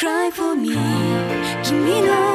cry for me, give me no.